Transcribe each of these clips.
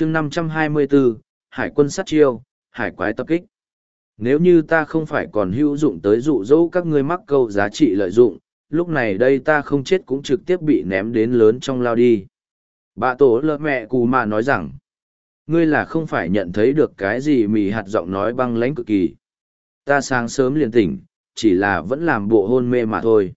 chương 524, Hải quân sát chiêu, Hải quái tập kích. Nếu như ta không phải còn hữu dụng tới dụ dỗ các ngươi mắc câu giá trị lợi dụng, lúc này đây ta không chết cũng trực tiếp bị ném đến lớn trong lao đi. Bà tổ lợ mẹ cù mà nói rằng, ngươi là không phải nhận thấy được cái gì mì hạt giọng nói băng lãnh cực kỳ. Ta sáng sớm liền tỉnh, chỉ là vẫn làm bộ hôn mê mà thôi.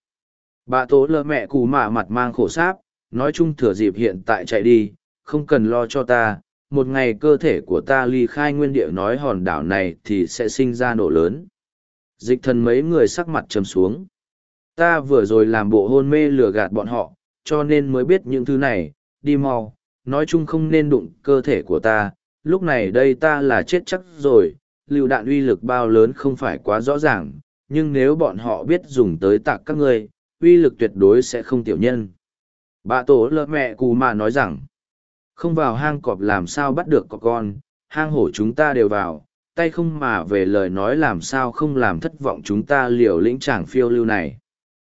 Bà tổ lợ mẹ cù mà mặt mang khổ sáp, nói chung thừa dịp hiện tại chạy đi, không cần lo cho ta, một ngày cơ thể của ta ly khai nguyên địa nói hòn đảo này thì sẽ sinh ra nổ lớn. Dịch thần mấy người sắc mặt trầm xuống. Ta vừa rồi làm bộ hôn mê lừa gạt bọn họ, cho nên mới biết những thứ này, đi mau, nói chung không nên đụng cơ thể của ta, lúc này đây ta là chết chắc rồi, lưu đạn uy lực bao lớn không phải quá rõ ràng, nhưng nếu bọn họ biết dùng tới tạc các ngươi, uy lực tuyệt đối sẽ không tiểu nhân. Bà tổ lợ mẹ cù mà nói rằng, không vào hang cọp làm sao bắt được cọp con, hang hổ chúng ta đều vào, tay không mà về lời nói làm sao không làm thất vọng chúng ta liều lĩnh chàng phiêu lưu này.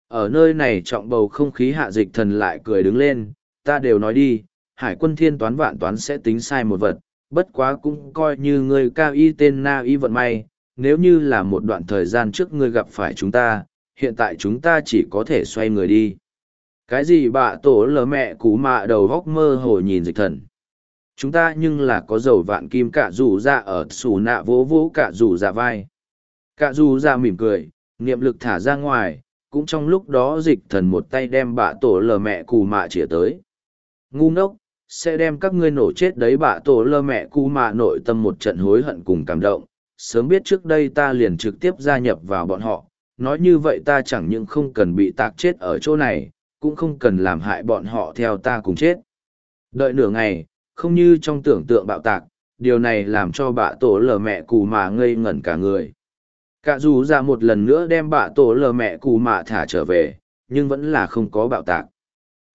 Ở nơi này trọng bầu không khí hạ dịch thần lại cười đứng lên, ta đều nói đi, hải quân thiên toán vạn toán sẽ tính sai một vật, bất quá cũng coi như người cao y tên na y vận may, nếu như là một đoạn thời gian trước ngươi gặp phải chúng ta, hiện tại chúng ta chỉ có thể xoay người đi. Cái gì bạ tổ lờ mẹ cú mạ đầu góc mơ hồ nhìn dịch thần. Chúng ta nhưng là có dầu vạn kim cả dù ra ở xù nạ vỗ vỗ cả dù ra vai. Cả dù ra mỉm cười, niệm lực thả ra ngoài, cũng trong lúc đó dịch thần một tay đem bạ tổ lờ mẹ cù mạ chĩa tới. Ngu ngốc, sẽ đem các ngươi nổ chết đấy bạ tổ lờ mẹ cù mạ nội tâm một trận hối hận cùng cảm động. Sớm biết trước đây ta liền trực tiếp gia nhập vào bọn họ, nói như vậy ta chẳng những không cần bị tạc chết ở chỗ này, cũng không cần làm hại bọn họ theo ta cùng chết. Đợi nửa ngày, không như trong tưởng tượng bạo tạc, điều này làm cho bạ tổ lờ mẹ cù mà ngây ngẩn cả người. Cả dù ra một lần nữa đem bạ tổ lờ mẹ cù mà thả trở về, nhưng vẫn là không có bạo tạc.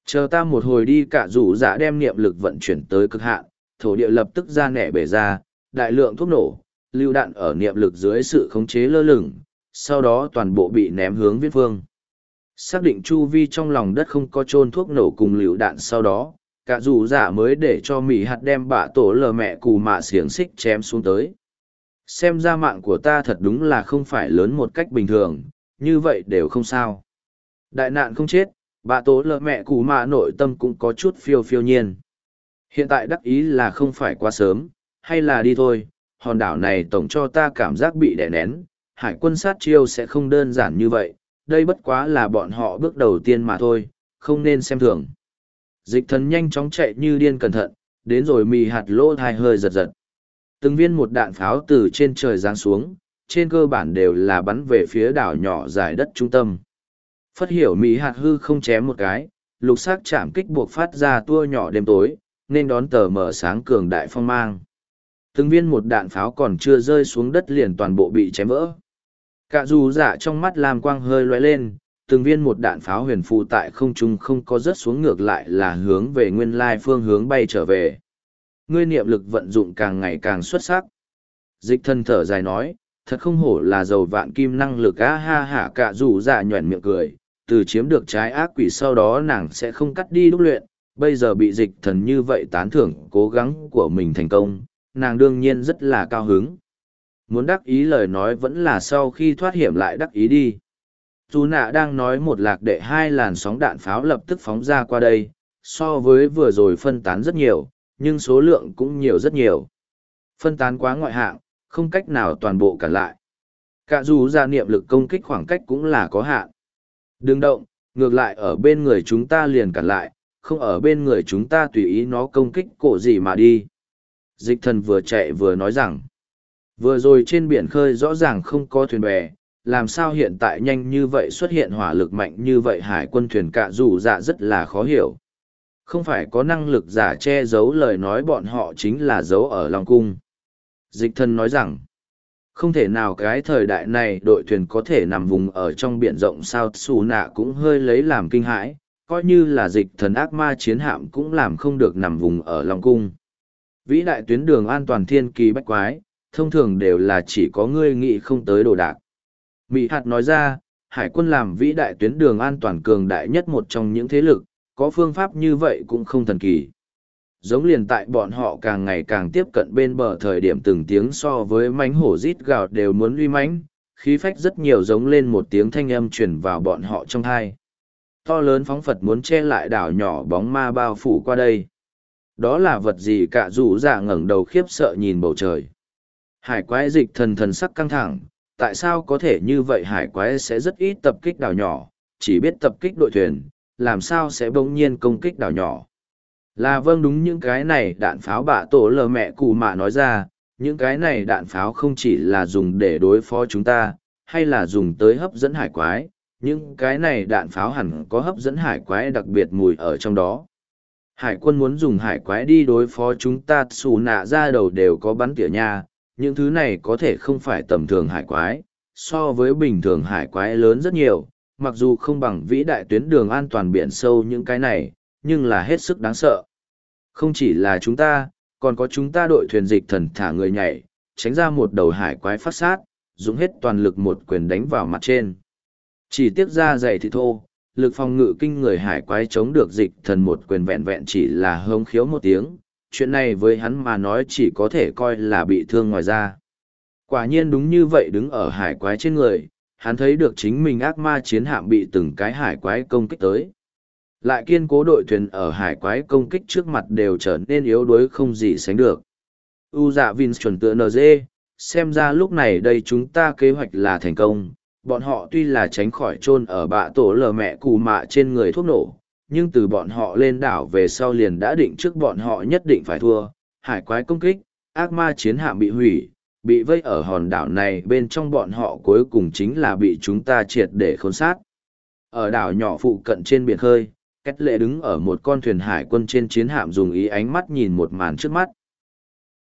Chờ ta một hồi đi cả dù dạ đem niệm lực vận chuyển tới cực hạn, thổ địa lập tức ra nẻ bể ra, đại lượng thuốc nổ, lưu đạn ở niệm lực dưới sự khống chế lơ lửng, sau đó toàn bộ bị ném hướng viết phương. Xác định chu vi trong lòng đất không có trôn thuốc nổ cùng liều đạn sau đó, cả dù giả mới để cho mỹ hạt đem bạ tổ lờ mẹ cù mạ xiềng xích chém xuống tới. Xem ra mạng của ta thật đúng là không phải lớn một cách bình thường như vậy đều không sao. Đại nạn không chết bạ tổ lợ mẹ cù mạ nội tâm cũng có chút phiêu phiêu nhiên. Hiện tại đắc ý là không phải quá sớm hay là đi thôi hòn đảo này tổng cho ta cảm giác bị đè nén hải quân sát chiêu sẽ không đơn giản như vậy đây bất quá là bọn họ bước đầu tiên mà thôi không nên xem thường dịch thần nhanh chóng chạy như điên cẩn thận đến rồi mì hạt lỗ thai hơi giật giật từng viên một đạn pháo từ trên trời giáng xuống, trên cơ bản đều là bắn về phía đảo nhỏ dài đất trung tâm. Phất hiểu mì hạt hư không chém một cái, lục sắc chạm kích buộc phát ra tua nhỏ đêm tối, nên đón tờ mở sáng cường đại phong mang. Từng viên một đạn pháo còn chưa rơi xuống đất liền toàn bộ bị chém vỡ. Cả dù dạ trong mắt làm quang hơi lóe lên, từng viên một đạn pháo huyền phù tại không trung không có rớt xuống ngược lại là hướng về nguyên lai phương hướng bay trở về ngươi niệm lực vận dụng càng ngày càng xuất sắc. Dịch thân thở dài nói, thật không hổ là giàu vạn kim năng lực á ha hả cả dù dạ nhuẩn miệng cười, từ chiếm được trái ác quỷ sau đó nàng sẽ không cắt đi đúc luyện, bây giờ bị dịch thần như vậy tán thưởng cố gắng của mình thành công, nàng đương nhiên rất là cao hứng. Muốn đắc ý lời nói vẫn là sau khi thoát hiểm lại đắc ý đi. Dù nạ đang nói một lạc đệ hai làn sóng đạn pháo lập tức phóng ra qua đây, so với vừa rồi phân tán rất nhiều, nhưng số lượng cũng nhiều rất nhiều. Phân tán quá ngoại hạng, không cách nào toàn bộ cản lại. Cả dù ra niệm lực công kích khoảng cách cũng là có hạn. Đừng động, ngược lại ở bên người chúng ta liền cản lại, không ở bên người chúng ta tùy ý nó công kích cổ gì mà đi. Dịch thần vừa chạy vừa nói rằng, vừa rồi trên biển khơi rõ ràng không có thuyền bè, làm sao hiện tại nhanh như vậy xuất hiện hỏa lực mạnh như vậy hải quân thuyền cạ dù dạ rất là khó hiểu không phải có năng lực giả che giấu lời nói bọn họ chính là giấu ở Long Cung. Dịch thân nói rằng, không thể nào cái thời đại này đội thuyền có thể nằm vùng ở trong biển rộng sao xù nạ cũng hơi lấy làm kinh hãi, coi như là dịch thần ác ma chiến hạm cũng làm không được nằm vùng ở Long Cung. Vĩ đại tuyến đường an toàn thiên kỳ bách quái, thông thường đều là chỉ có ngươi nghĩ không tới đồ đạc. Mỹ hạt nói ra, hải quân làm vĩ đại tuyến đường an toàn cường đại nhất một trong những thế lực, có phương pháp như vậy cũng không thần kỳ. giống liền tại bọn họ càng ngày càng tiếp cận bên bờ thời điểm từng tiếng so với mánh hổ rít gào đều muốn uy mãnh khí phách rất nhiều giống lên một tiếng thanh âm truyền vào bọn họ trong hai to lớn phóng phật muốn che lại đảo nhỏ bóng ma bao phủ qua đây đó là vật gì cả rủ dạ ngẩng đầu khiếp sợ nhìn bầu trời hải quái dịch thần thần sắc căng thẳng, tại sao có thể như vậy? Hải quái sẽ rất ít tập kích đảo nhỏ, chỉ biết tập kích đội thuyền, làm sao sẽ bỗng nhiên công kích đảo nhỏ? Là vâng đúng những cái này đạn pháo bạ tổ lờ mẹ cụ mạ nói ra, những cái này đạn pháo không chỉ là dùng để đối phó chúng ta, hay là dùng tới hấp dẫn hải quái, những cái này đạn pháo hẳn có hấp dẫn hải quái đặc biệt mùi ở trong đó. Hải quân muốn dùng hải quái đi đối phó chúng ta, xù nạ ra đầu đều có bắn tỉa nha những thứ này có thể không phải tầm thường hải quái so với bình thường hải quái lớn rất nhiều mặc dù không bằng vĩ đại tuyến đường an toàn biển sâu những cái này nhưng là hết sức đáng sợ. Không chỉ là chúng ta còn có chúng ta đội thuyền dịch thần thả người nhảy tránh ra một đầu hải quái phát sát dùng hết toàn lực một quyền đánh vào mặt trên. Chỉ tiếc ra dày thì thô lực phòng ngự kinh người hải quái chống được dịch thần một quyền vẹn vẹn chỉ là hông khiếu một tiếng, chuyện này với hắn mà nói chỉ có thể coi là bị thương ngoài ra. Quả nhiên đúng như vậy đứng ở hải quái trên người, hắn thấy được chính mình ác ma chiến hạm bị từng cái hải quái công kích tới. Lại kiên cố đội thuyền ở hải quái công kích trước mặt đều trở nên yếu đuối không gì sánh được. U dạ Vin chuẩn tựa NG, xem ra lúc này đây chúng ta kế hoạch là thành công, bọn họ tuy là tránh khỏi chôn ở bạ tổ lờ mẹ cù mạ trên người thuốc nổ nhưng từ bọn họ lên đảo về sau liền đã định trước bọn họ nhất định phải thua. Hải quái công kích, ác ma chiến hạm bị hủy, bị vây ở hòn đảo này bên trong bọn họ cuối cùng chính là bị chúng ta triệt để khốn sát. Ở đảo nhỏ phụ cận trên biển khơi cách lệ đứng ở một con thuyền hải quân trên chiến hạm dùng ý ánh mắt nhìn một màn trước mắt.